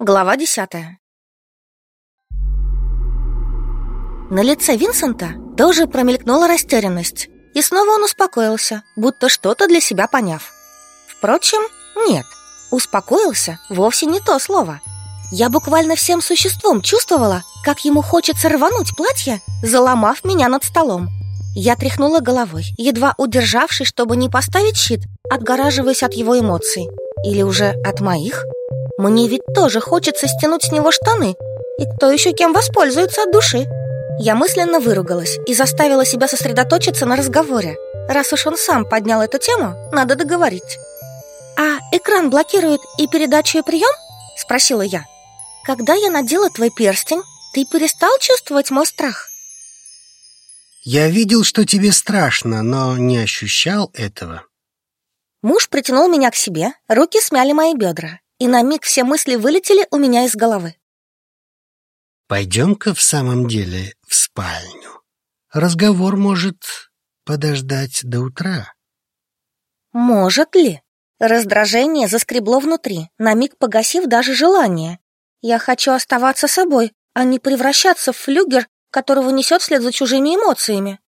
Глава десятая. На лице Винсента тоже промелькнула растерянность, и снова он успокоился, будто что-то для себя поняв. Впрочем, нет, успокоился вовсе не то слово. Я буквально всем существом чувствовала, как ему хочется рвануть платье, заломав меня над столом. Я тряхнула головой, едва удержавшись, чтобы не поставить щит, отгораживаясь от его эмоций. Или уже от моих? Мне ведь тоже хочется стянуть с него штаны. И кто еще кем воспользуется от души? Я мысленно выругалась и заставила себя сосредоточиться на разговоре. Раз уж он сам поднял эту тему, надо договорить. «А экран блокирует и передачу, и прием?» – спросила я. «Когда я надела твой перстень, ты перестал чувствовать мой страх?» «Я видел, что тебе страшно, но не ощущал этого». Муж притянул меня к себе, руки смяли мои бедра и на миг все мысли вылетели у меня из головы. Пойдем-ка в самом деле в спальню. Разговор может подождать до утра. Может ли? Раздражение заскребло внутри, на миг погасив даже желание. Я хочу оставаться собой, а не превращаться в флюгер, которого несет вслед за чужими эмоциями.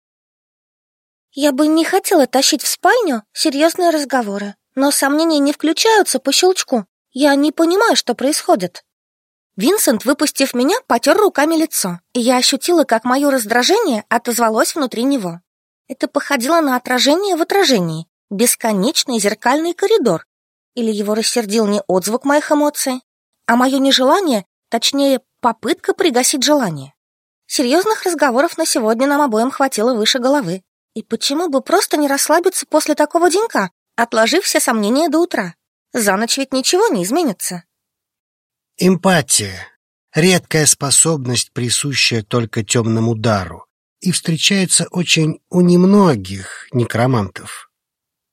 Я бы не хотела тащить в спальню серьезные разговоры, но сомнения не включаются по щелчку, я не понимаю, что происходит. Винсент, выпустив меня, потер руками лицо, и я ощутила, как мое раздражение отозвалось внутри него. Это походило на отражение в отражении, бесконечный зеркальный коридор. Или его рассердил не отзвук моих эмоций, а мое нежелание, точнее, попытка пригасить желание. Серьезных разговоров на сегодня нам обоим хватило выше головы. И почему бы просто не расслабиться после такого денька, отложив все сомнения до утра? За ночь ведь ничего не изменится. Эмпатия — редкая способность, присущая только темному дару, и встречается очень у немногих некромантов.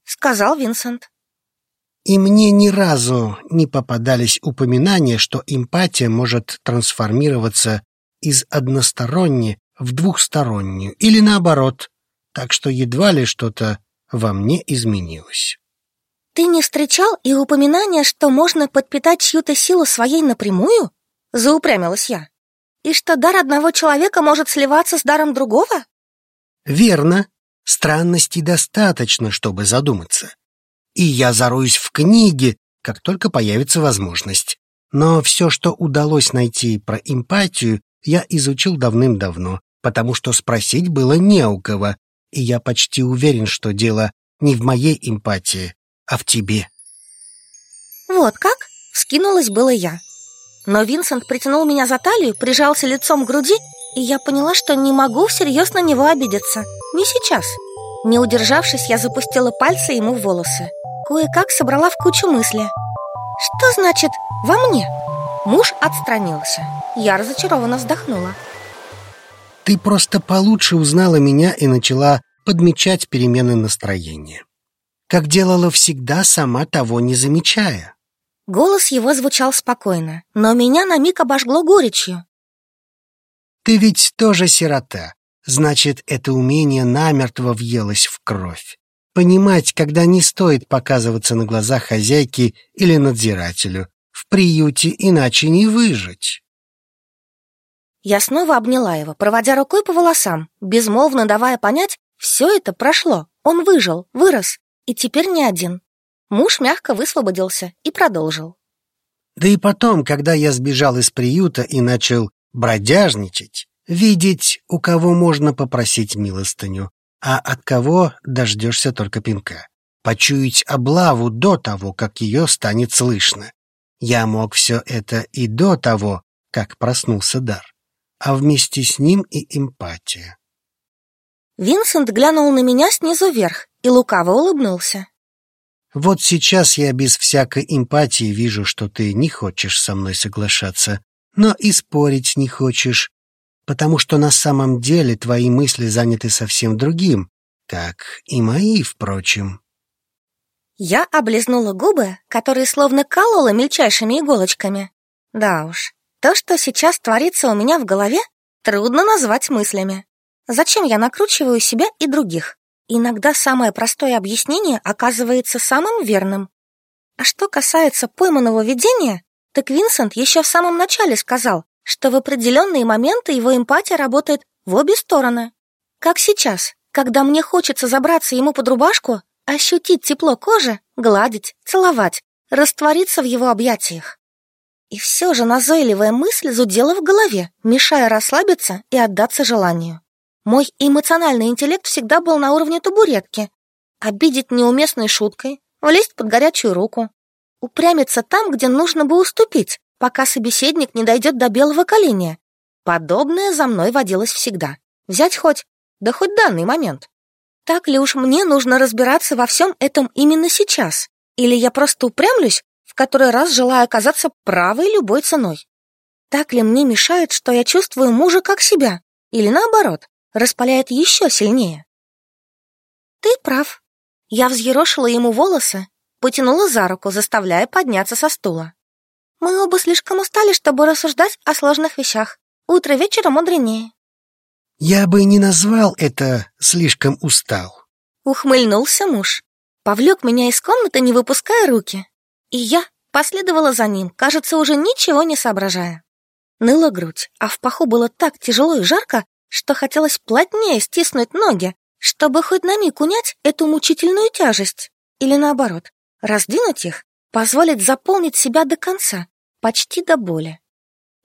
Сказал Винсент. И мне ни разу не попадались упоминания, что эмпатия может трансформироваться из односторонней в двухстороннюю или наоборот, так что едва ли что-то во мне изменилось. Ты не встречал и упоминания, что можно подпитать чью-то силу своей напрямую? Заупрямилась я. И что дар одного человека может сливаться с даром другого? Верно. Странностей достаточно, чтобы задуматься. И я заруюсь в книге, как только появится возможность. Но все, что удалось найти про эмпатию, я изучил давным-давно, потому что спросить было не у кого, и я почти уверен, что дело не в моей эмпатии, а в тебе. Вот как? Скинулась было я. Но Винсент притянул меня за талию, прижался лицом к груди, и я поняла, что не могу всерьез на него обидеться. Не сейчас. Не удержавшись, я запустила пальцы ему в волосы. Кое-как собрала в кучу мысли. Что значит «во мне»? Муж отстранился. Я разочарованно вздохнула. Ты просто получше узнала меня и начала подмечать перемены настроения как делала всегда, сама того не замечая. Голос его звучал спокойно, но меня на миг обожгло горечью. Ты ведь тоже сирота. Значит, это умение намертво въелось в кровь. Понимать, когда не стоит показываться на глазах хозяйки или надзирателю. В приюте иначе не выжить. Я снова обняла его, проводя рукой по волосам, безмолвно давая понять, все это прошло. Он выжил, вырос, и теперь не один. Муж мягко высвободился и продолжил. Да и потом, когда я сбежал из приюта и начал бродяжничать, видеть, у кого можно попросить милостыню, а от кого дождешься только пинка. Почуять облаву до того, как ее станет слышно. Я мог все это и до того, как проснулся дар, а вместе с ним и эмпатия. Винсент глянул на меня снизу вверх и лукаво улыбнулся. Вот сейчас я без всякой эмпатии вижу, что ты не хочешь со мной соглашаться, но и спорить не хочешь, потому что на самом деле твои мысли заняты совсем другим, как и мои, впрочем. Я облизнула губы, которые словно колола мельчайшими иголочками. Да уж, то, что сейчас творится у меня в голове, трудно назвать мыслями. Зачем я накручиваю себя и других? Иногда самое простое объяснение оказывается самым верным. А что касается пойманного видения, Так Винсент еще в самом начале сказал, что в определенные моменты его эмпатия работает в обе стороны. Как сейчас, когда мне хочется забраться ему под рубашку, ощутить тепло кожи, гладить, целовать, раствориться в его объятиях. И все же назойливая мысль зудела в голове, мешая расслабиться и отдаться желанию. Мой эмоциональный интеллект всегда был на уровне табуретки. Обидеть неуместной шуткой, влезть под горячую руку, упрямиться там, где нужно бы уступить, пока собеседник не дойдет до белого коленя. Подобное за мной водилось всегда. Взять хоть, да хоть данный момент. Так ли уж мне нужно разбираться во всем этом именно сейчас? Или я просто упрямлюсь, в который раз желая оказаться правой любой ценой? Так ли мне мешает, что я чувствую мужа как себя? Или наоборот, распаляет еще сильнее? Ты прав. Я взъерошила ему волосы, потянула за руку, заставляя подняться со стула. Мы оба слишком устали, чтобы рассуждать о сложных вещах. Утро вечера мудренее. Я бы не назвал это слишком устал. Ухмыльнулся муж. Повлек меня из комнаты, не выпуская руки. И я последовала за ним, кажется, уже ничего не соображая. Ныла грудь, а в паху было так тяжело и жарко, что хотелось плотнее стиснуть ноги, чтобы хоть на миг унять эту мучительную тяжесть. Или наоборот, раздвинуть их, позволить заполнить себя до конца, почти до боли.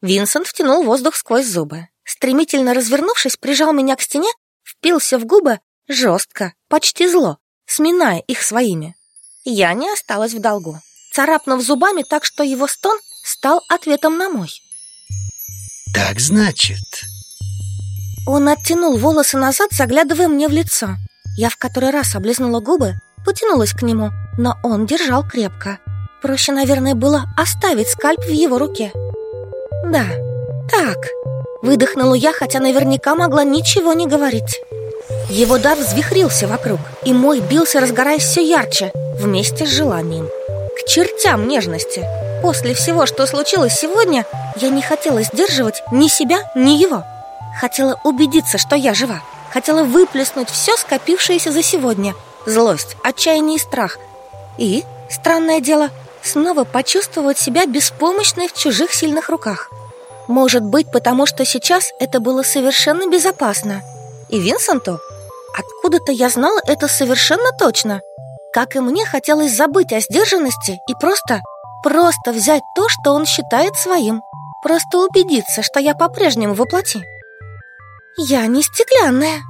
Винсент втянул воздух сквозь зубы. Стремительно развернувшись, прижал меня к стене, впился в губы жестко, почти зло, сминая их своими. Я не осталась в долгу, царапнув зубами так, что его стон стал ответом на мой. «Так значит...» Он оттянул волосы назад, заглядывая мне в лицо. Я в который раз облизнула губы, потянулась к нему, но он держал крепко. Проще, наверное, было оставить скальп в его руке. «Да, так...» Выдохнула я, хотя наверняка могла ничего не говорить. Его дар взвихрился вокруг, и мой бился, разгораясь все ярче, вместе с желанием. К чертям нежности! После всего, что случилось сегодня, я не хотела сдерживать ни себя, ни его. Хотела убедиться, что я жива. Хотела выплеснуть все скопившееся за сегодня. Злость, отчаяние и страх. И, странное дело, снова почувствовать себя беспомощной в чужих сильных руках. Может быть, потому что сейчас это было совершенно безопасно. И Винсенту? Откуда-то я знала это совершенно точно. Как и мне хотелось забыть о сдержанности и просто, просто взять то, что он считает своим. Просто убедиться, что я по-прежнему воплоти. Я не стеклянная.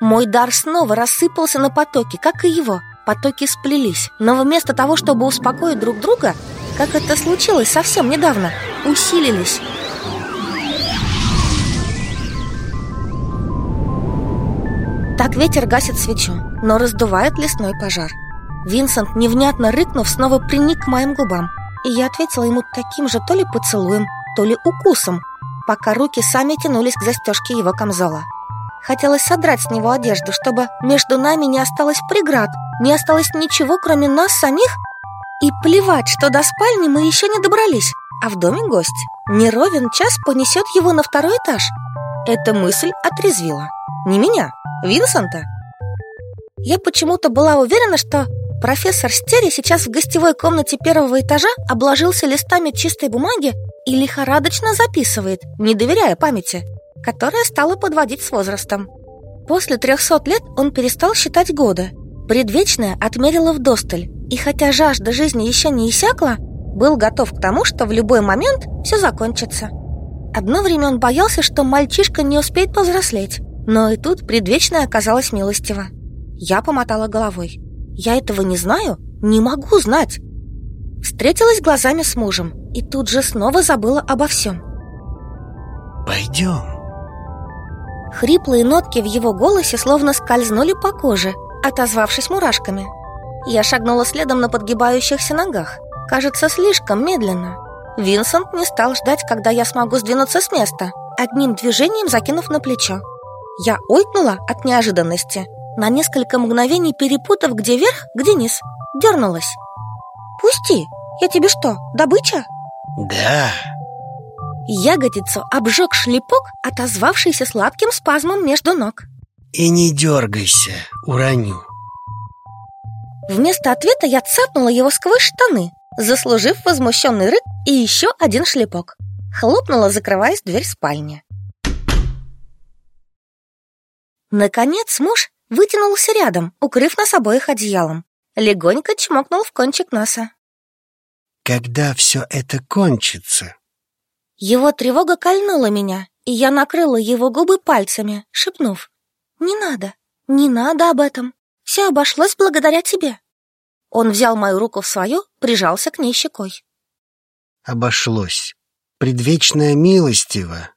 Мой дар снова рассыпался на потоки, как и его. Потоки сплелись, но вместо того, чтобы успокоить друг друга, как это случилось совсем недавно, усилились. Так ветер гасит свечу, но раздувает лесной пожар. Винсент, невнятно рыкнув, снова приник к моим губам, и я ответила ему таким же то ли поцелуем, то ли укусом, пока руки сами тянулись к застежке его камзола. Хотелось содрать с него одежду, чтобы между нами не осталось преград, не осталось ничего, кроме нас самих и плевать, что до спальни мы еще не добрались, а в доме гость. Не ровен час понесет его на второй этаж. Эта мысль отрезвила. Не меня, Винсента. Я почему-то была уверена, что профессор Стери сейчас в гостевой комнате первого этажа обложился листами чистой бумаги и лихорадочно записывает, не доверяя памяти, которая стала подводить с возрастом. После трехсот лет он перестал считать годы. Предвечная отмерила вдосталь и хотя жажда жизни еще не иссякла, был готов к тому, что в любой момент все закончится. Одно время он боялся, что мальчишка не успеет повзрослеть, но и тут предвечная оказалась милостива. Я помотала головой. Я этого не знаю, не могу знать. Встретилась глазами с мужем и тут же снова забыла обо всем. «Пойдем». Хриплые нотки в его голосе словно скользнули по коже, отозвавшись мурашками. Я шагнула следом на подгибающихся ногах. Кажется, слишком медленно. Винсент не стал ждать, когда я смогу сдвинуться с места, одним движением закинув на плечо. Я ойкнула от неожиданности, на несколько мгновений перепутав, где верх, где низ. Дернулась. «Пусти! Я тебе что, добыча?» «Да». Ягодицу обжег шлепок, отозвавшийся сладким спазмом между ног. «И не дергайся, уроню». Вместо ответа я цапнула его сквозь штаны, заслужив возмущенный рык и еще один шлепок. Хлопнула, закрываясь дверь спальни. Наконец муж вытянулся рядом, укрыв нас обоих одеялом. Легонько чмокнул в кончик носа. «Когда все это кончится?» Его тревога кольнула меня, и я накрыла его губы пальцами, шепнув. «Не надо, не надо об этом. Все обошлось благодаря тебе». Он взял мою руку в свою, прижался к ней щекой. «Обошлось. Предвечная милостива.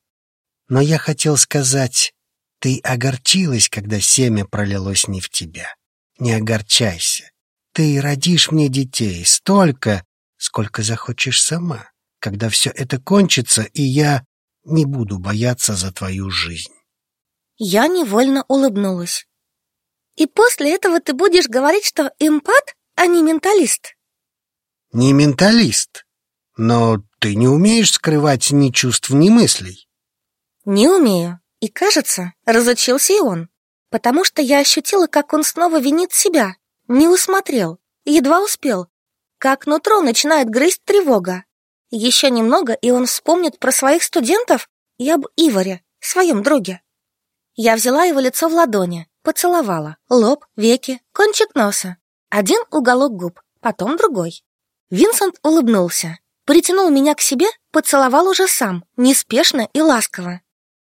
Но я хотел сказать, ты огорчилась, когда семя пролилось не в тебя. Не огорчайся. Ты родишь мне детей столько, сколько захочешь сама, когда все это кончится, и я не буду бояться за твою жизнь. Я невольно улыбнулась. И после этого ты будешь говорить, что эмпат, а не менталист? Не менталист, но ты не умеешь скрывать ни чувств, ни мыслей. Не умею. И, кажется, разучился и он, потому что я ощутила, как он снова винит себя, не усмотрел, едва успел. Как нутро начинает грызть тревога. Еще немного, и он вспомнит про своих студентов и об Иваре, своем друге. Я взяла его лицо в ладони, поцеловала. Лоб, веки, кончик носа. Один уголок губ, потом другой. Винсент улыбнулся, притянул меня к себе, поцеловал уже сам, неспешно и ласково.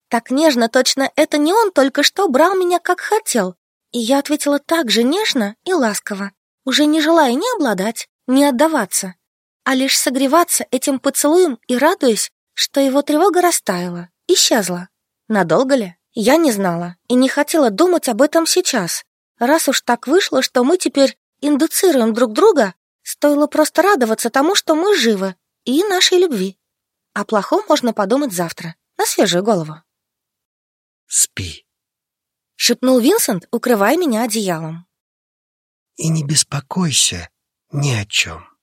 Так нежно точно это не он только что брал меня как хотел, и я ответила так же нежно и ласково, уже не желая ни обладать, ни отдаваться, а лишь согреваться этим поцелуем и радуясь, что его тревога растаяла, исчезла. Надолго ли? Я не знала и не хотела думать об этом сейчас. Раз уж так вышло, что мы теперь индуцируем друг друга, стоило просто радоваться тому, что мы живы, и нашей любви. О плохом можно подумать завтра, на свежую голову. «Спи», — шепнул Винсент, укрывая меня одеялом. «И не беспокойся ни о чем».